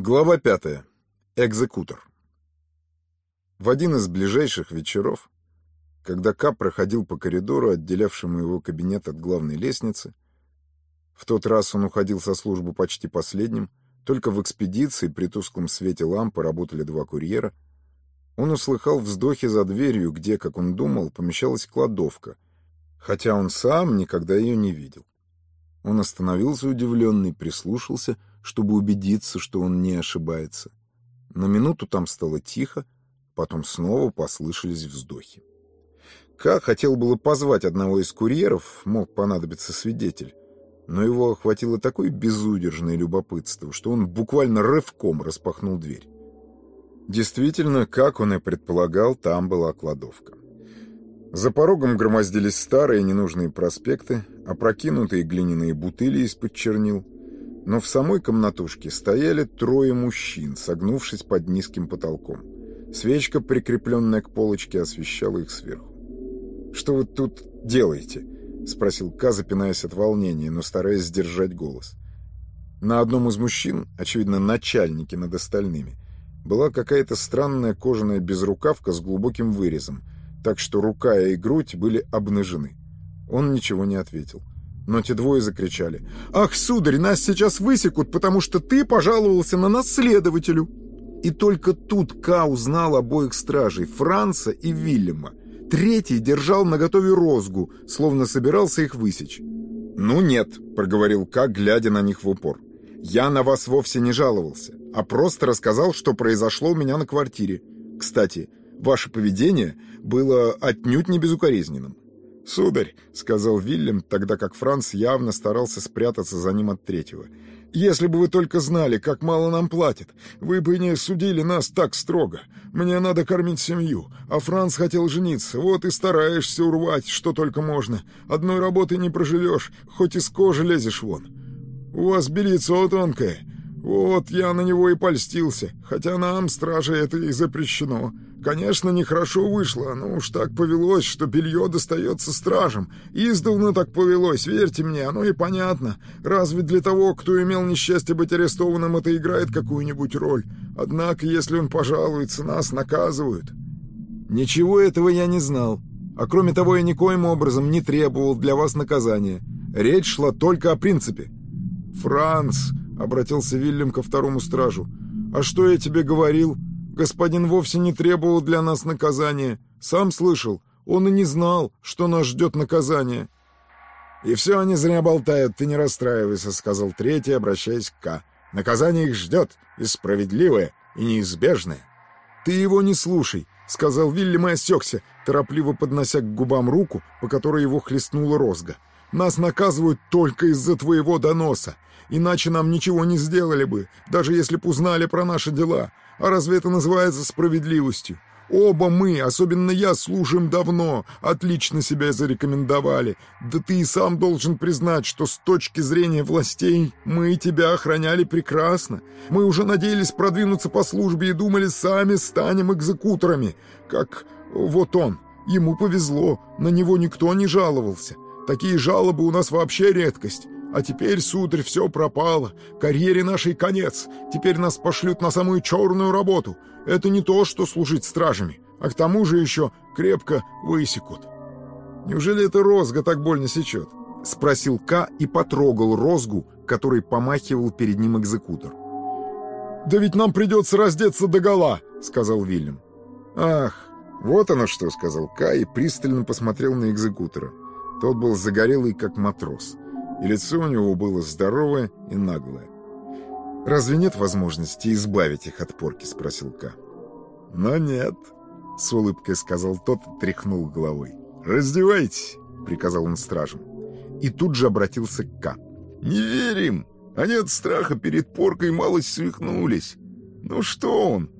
Глава пятая. Экзекутор. В один из ближайших вечеров, когда Кап проходил по коридору, отделявшему его кабинет от главной лестницы, в тот раз он уходил со службы почти последним, только в экспедиции при тусклом свете лампы работали два курьера, он услыхал вздохи за дверью, где, как он думал, помещалась кладовка, хотя он сам никогда ее не видел. Он остановился удивленный, прислушался — чтобы убедиться, что он не ошибается. На минуту там стало тихо, потом снова послышались вздохи. Ка хотел было позвать одного из курьеров, мог понадобиться свидетель, но его охватило такое безудержное любопытство, что он буквально рывком распахнул дверь. Действительно, как он и предполагал, там была кладовка. За порогом громоздились старые ненужные проспекты, опрокинутые глиняные бутыли из-под чернил — но в самой комнатушке стояли трое мужчин, согнувшись под низким потолком. Свечка, прикрепленная к полочке, освещала их сверху. «Что вы тут делаете?» — спросил Ка, запинаясь от волнения, но стараясь сдержать голос. На одном из мужчин, очевидно, начальники над остальными, была какая-то странная кожаная безрукавка с глубоким вырезом, так что рука и грудь были обнажены. Он ничего не ответил. — но те двое закричали. «Ах, сударь, нас сейчас высекут, потому что ты пожаловался на нас следователю!» И только тут Ка узнал обоих стражей, Франца и Вильяма. Третий держал наготове розгу, словно собирался их высечь. «Ну нет», — проговорил Ка, глядя на них в упор. «Я на вас вовсе не жаловался, а просто рассказал, что произошло у меня на квартире. Кстати, ваше поведение было отнюдь не безукоризненным. «Сударь», — сказал Вильям, тогда как Франц явно старался спрятаться за ним от третьего, — «если бы вы только знали, как мало нам платят, вы бы не судили нас так строго. Мне надо кормить семью, а Франц хотел жениться, вот и стараешься урвать, что только можно. Одной работы не проживешь, хоть из кожи лезешь вон. У вас белицо тонкое, вот я на него и польстился, хотя нам, страже, это и запрещено». Конечно, нехорошо вышло, но уж так повелось, что белье достается стражам. Издавна так повелось, верьте мне, оно и понятно. Разве для того, кто имел несчастье быть арестованным, это играет какую-нибудь роль? Однако, если он пожалуется, нас наказывают. Ничего этого я не знал. А кроме того, я никоим образом не требовал для вас наказания. Речь шла только о принципе. «Франц», — обратился Вильям ко второму стражу, — «а что я тебе говорил?» Господин вовсе не требовал для нас наказания. Сам слышал, он и не знал, что нас ждет наказание. «И все они зря болтают, ты не расстраивайся», — сказал третий, обращаясь к К. «Наказание их ждет, и справедливое, и неизбежное». «Ты его не слушай», — сказал Вильям и осекся, торопливо поднося к губам руку, по которой его хлестнула розга. «Нас наказывают только из-за твоего доноса. Иначе нам ничего не сделали бы, даже если б узнали про наши дела. А разве это называется справедливостью? Оба мы, особенно я, служим давно, отлично себя зарекомендовали. Да ты и сам должен признать, что с точки зрения властей мы тебя охраняли прекрасно. Мы уже надеялись продвинуться по службе и думали, сами станем экзекуторами. Как вот он. Ему повезло, на него никто не жаловался. Такие жалобы у нас вообще редкость. А теперь, сударь, все пропало. Карьере нашей конец. Теперь нас пошлют на самую черную работу. Это не то, что служить стражами, а к тому же еще крепко высекут. Неужели эта розга так больно сечет? Спросил К и потрогал розгу, который помахивал перед ним экзекутор. «Да ведь нам придется раздеться догола», — сказал Вильям. «Ах, вот оно что», — сказал К и пристально посмотрел на экзекутора. Тот был загорелый, как матрос и лицо у него было здоровое и наглое. «Разве нет возможности избавить их от порки?» — спросил Ка. «Но нет», — с улыбкой сказал тот и тряхнул головой. «Раздевайтесь», — приказал он стражам. И тут же обратился к Ка. «Не верим! Они от страха перед поркой малость свихнулись. Ну что он?»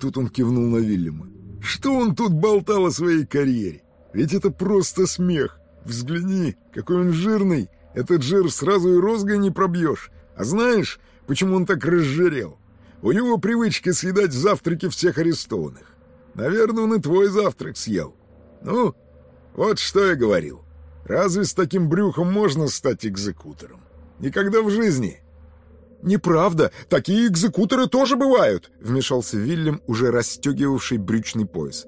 Тут он кивнул на Вильяма. «Что он тут болтал о своей карьере? Ведь это просто смех. Взгляни, какой он жирный, этот жир сразу и розгой не пробьешь. А знаешь, почему он так разжирел? У него привычка съедать завтраки всех арестованных. Наверное, он и твой завтрак съел. Ну, вот что я говорил. Разве с таким брюхом можно стать экзекутором? Никогда в жизни. «Неправда! Такие экзекуторы тоже бывают!» — вмешался Вильям, уже расстегивавший брючный пояс.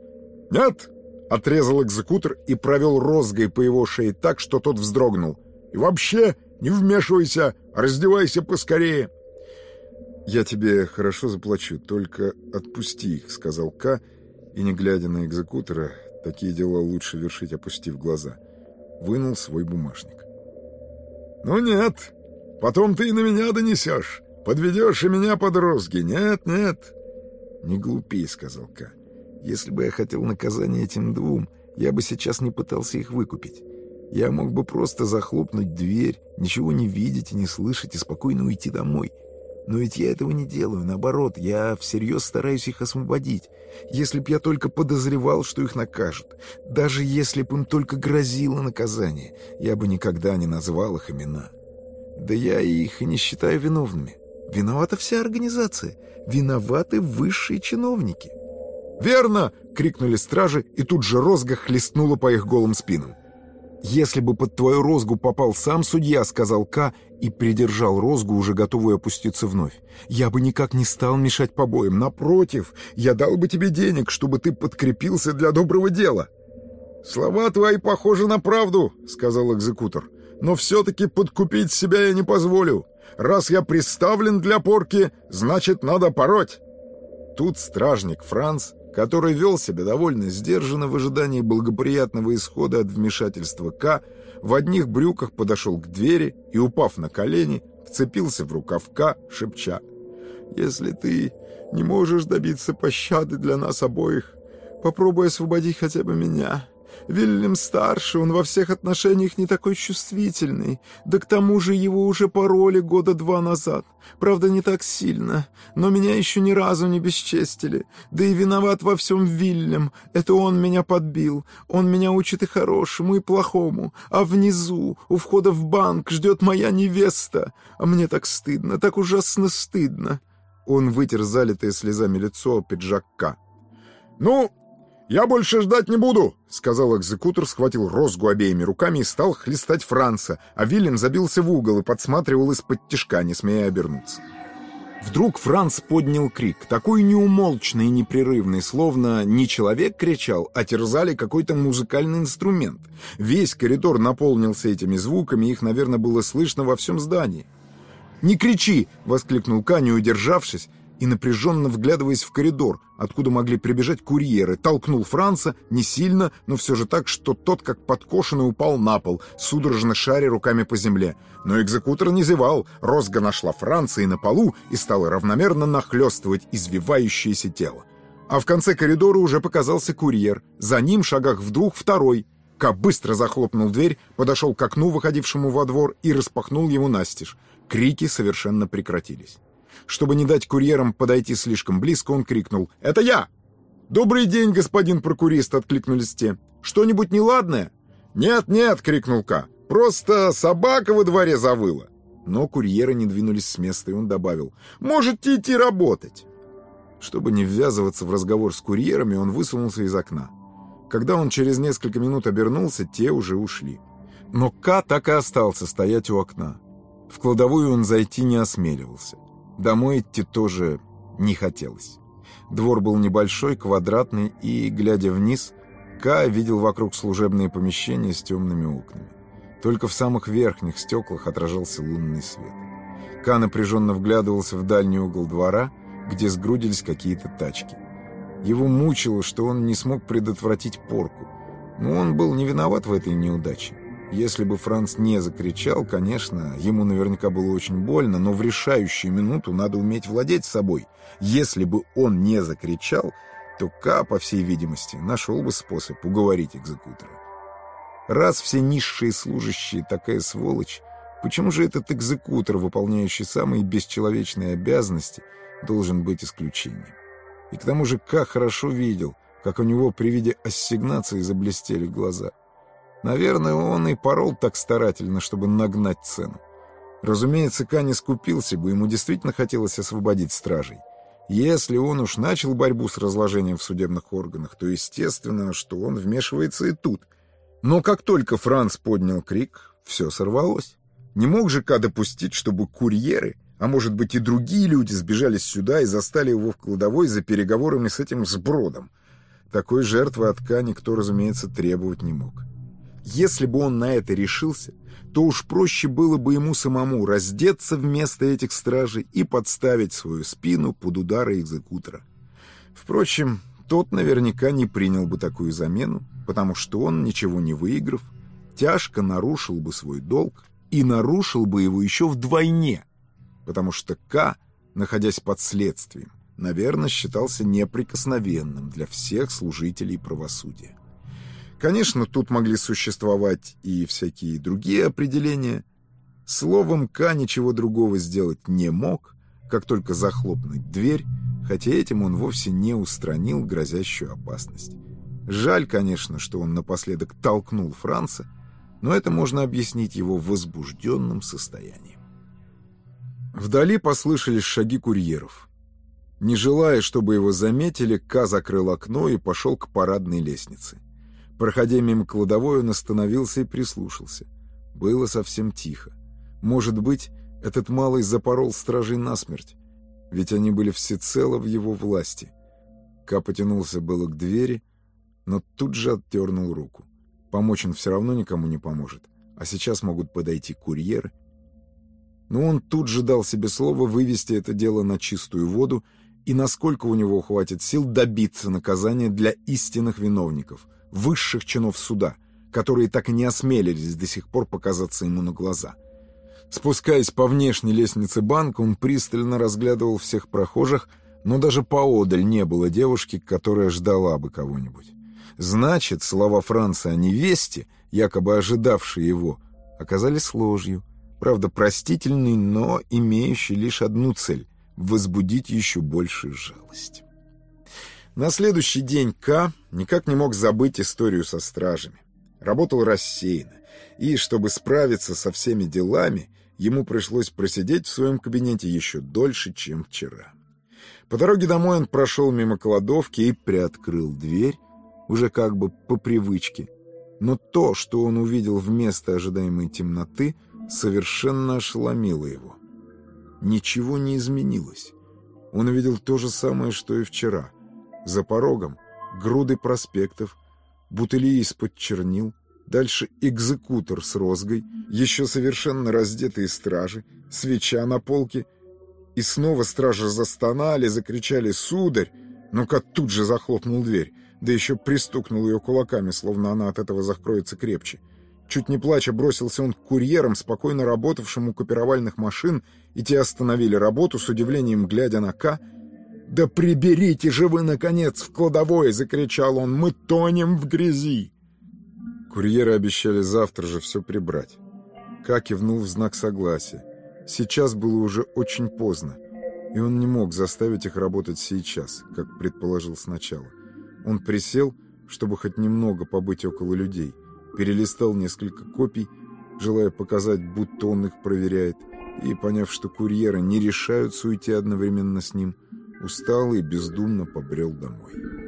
«Нет!» — отрезал экзекутор и провел розгой по его шее так, что тот вздрогнул. «И вообще, не вмешивайся, раздевайся поскорее!» «Я тебе хорошо заплачу, только отпусти их», — сказал К, и, не глядя на экзекутора, такие дела лучше вершить, опустив глаза, вынул свой бумажник. «Ну нет, потом ты и на меня донесешь, подведешь и меня под розги, нет, нет». «Не глупей», — сказал К. «Если бы я хотел наказания этим двум, я бы сейчас не пытался их выкупить. Я мог бы просто захлопнуть дверь, ничего не видеть и не слышать и спокойно уйти домой». Но ведь я этого не делаю, наоборот, я всерьез стараюсь их освободить. Если б я только подозревал, что их накажут, даже если б им только грозило наказание, я бы никогда не назвал их имена. Да я их и не считаю виновными. Виновата вся организация, виноваты высшие чиновники. «Верно!» — крикнули стражи, и тут же розга хлестнула по их голым спинам. «Если бы под твою розгу попал сам судья», — сказал К, и придержал розгу, уже готовую опуститься вновь. «Я бы никак не стал мешать побоям. Напротив, я дал бы тебе денег, чтобы ты подкрепился для доброго дела». «Слова твои похожи на правду», — сказал экзекутор. «Но все-таки подкупить себя я не позволю. Раз я приставлен для порки, значит, надо пороть». Тут стражник Франц который вел себя довольно сдержанно в ожидании благоприятного исхода от вмешательства К, в одних брюках подошел к двери и, упав на колени, вцепился в рукав К, шепча. «Если ты не можешь добиться пощады для нас обоих, попробуй освободить хотя бы меня». Вильям старше, он во всех отношениях не такой чувствительный. Да к тому же его уже пороли года два назад. Правда, не так сильно. Но меня еще ни разу не бесчестили. Да и виноват во всем Вильям. Это он меня подбил. Он меня учит и хорошему, и плохому. А внизу, у входа в банк, ждет моя невеста. А мне так стыдно, так ужасно стыдно. Он вытер залитое слезами лицо пиджака. «Ну, «Я больше ждать не буду», — сказал экзекутор, схватил розгу обеими руками и стал хлестать Франца, а Вильям забился в угол и подсматривал из-под тишка, не смея обернуться. Вдруг Франц поднял крик, такой неумолчный и непрерывный, словно не человек кричал, а терзали какой-то музыкальный инструмент. Весь коридор наполнился этими звуками, их, наверное, было слышно во всем здании. «Не кричи!» — воскликнул Ка, удержавшись, и, напряженно вглядываясь в коридор, откуда могли прибежать курьеры, толкнул Франца не сильно, но все же так, что тот, как подкошенный, упал на пол, судорожно шаря руками по земле. Но экзекутор не зевал, Розга нашла Франца и на полу и стала равномерно нахлестывать извивающееся тело. А в конце коридора уже показался курьер, за ним шагах в двух второй. Ка быстро захлопнул дверь, подошел к окну, выходившему во двор, и распахнул его настежь. Крики совершенно прекратились. Чтобы не дать курьерам подойти слишком близко, он крикнул «Это я!» «Добрый день, господин прокурист!» — откликнулись те. «Что-нибудь неладное?» «Нет, нет!» — крикнул Ка. «Просто собака во дворе завыла!» Но курьеры не двинулись с места, и он добавил «Можете идти работать!» Чтобы не ввязываться в разговор с курьерами, он высунулся из окна. Когда он через несколько минут обернулся, те уже ушли. Но Ка так и остался стоять у окна. В кладовую он зайти не осмеливался. Домой идти тоже не хотелось. Двор был небольшой, квадратный, и, глядя вниз, Ка видел вокруг служебные помещения с темными окнами. Только в самых верхних стеклах отражался лунный свет. Ка напряженно вглядывался в дальний угол двора, где сгрудились какие-то тачки. Его мучило, что он не смог предотвратить порку, но он был не виноват в этой неудаче. Если бы Франц не закричал, конечно, ему наверняка было очень больно, но в решающую минуту надо уметь владеть собой. Если бы он не закричал, то Ка, по всей видимости, нашел бы способ уговорить экзекутора. Раз все низшие служащие такая сволочь, почему же этот экзекутор, выполняющий самые бесчеловечные обязанности, должен быть исключением? И к тому же Ка хорошо видел, как у него при виде ассигнации заблестели глаза — Наверное, он и порол так старательно, чтобы нагнать цену. Разумеется, Ка не скупился бы, ему действительно хотелось освободить стражей. Если он уж начал борьбу с разложением в судебных органах, то естественно, что он вмешивается и тут. Но как только Франц поднял крик, все сорвалось. Не мог же Ка допустить, чтобы курьеры А может быть и другие люди сбежались сюда и застали его в кладовой за переговорами с этим сбродом. Такой жертвы от Ка никто, разумеется, требовать не мог. Если бы он на это решился, то уж проще было бы ему самому раздеться вместо этих стражей и подставить свою спину под удары экзекутора. Впрочем, тот наверняка не принял бы такую замену, потому что он, ничего не выиграв, тяжко нарушил бы свой долг и нарушил бы его еще вдвойне, потому что К, находясь под следствием, наверное, считался неприкосновенным для всех служителей правосудия. Конечно, тут могли существовать и всякие другие определения. Словом, К ничего другого сделать не мог, как только захлопнуть дверь, хотя этим он вовсе не устранил грозящую опасность. Жаль, конечно, что он напоследок толкнул Франца, но это можно объяснить его возбужденным состоянием. Вдали послышались шаги курьеров. Не желая, чтобы его заметили, Ка закрыл окно и пошел к парадной лестнице. Проходя мимо кладовой, он остановился и прислушался. Было совсем тихо. Может быть, этот малый запорол стражей насмерть, ведь они были всецело в его власти. Ка потянулся было к двери, но тут же оттернул руку. Помочь он все равно никому не поможет, а сейчас могут подойти курьеры. Но он тут же дал себе слово вывести это дело на чистую воду и насколько у него хватит сил добиться наказания для истинных виновников, высших чинов суда, которые так и не осмелились до сих пор показаться ему на глаза. Спускаясь по внешней лестнице банка, он пристально разглядывал всех прохожих, но даже поодаль не было девушки, которая ждала бы кого-нибудь. Значит, слова Франца о невесте, якобы ожидавшей его, оказались ложью. Правда, простительной, но имеющей лишь одну цель — возбудить еще большую жалость. На следующий день К никак не мог забыть историю со стражами. Работал рассеянно, и, чтобы справиться со всеми делами, ему пришлось просидеть в своем кабинете еще дольше, чем вчера. По дороге домой он прошел мимо кладовки и приоткрыл дверь, уже как бы по привычке. Но то, что он увидел вместо ожидаемой темноты, совершенно ошеломило его. Ничего не изменилось. Он увидел то же самое, что и вчера. За порогом груды проспектов, бутыли из-под чернил, дальше экзекутор с розгой, еще совершенно раздетые стражи, свеча на полке, и снова стражи застонали, закричали «Сударь!», но Кат тут же захлопнул дверь, да еще пристукнул ее кулаками, словно она от этого закроется крепче. Чуть не плача бросился он к курьерам, спокойно работавшим у копировальных машин, и те остановили работу с удивлением, глядя на К, «Да приберите же вы, наконец, в кладовой!» — закричал он. «Мы тонем в грязи!» Курьеры обещали завтра же все прибрать. Ка кивнул в знак согласия. Сейчас было уже очень поздно, и он не мог заставить их работать сейчас, как предположил сначала. Он присел, чтобы хоть немного побыть около людей, перелистал несколько копий, желая показать, будто он их проверяет, и, поняв, что курьеры не решаются уйти одновременно с ним, усталый бездумно побрел домой.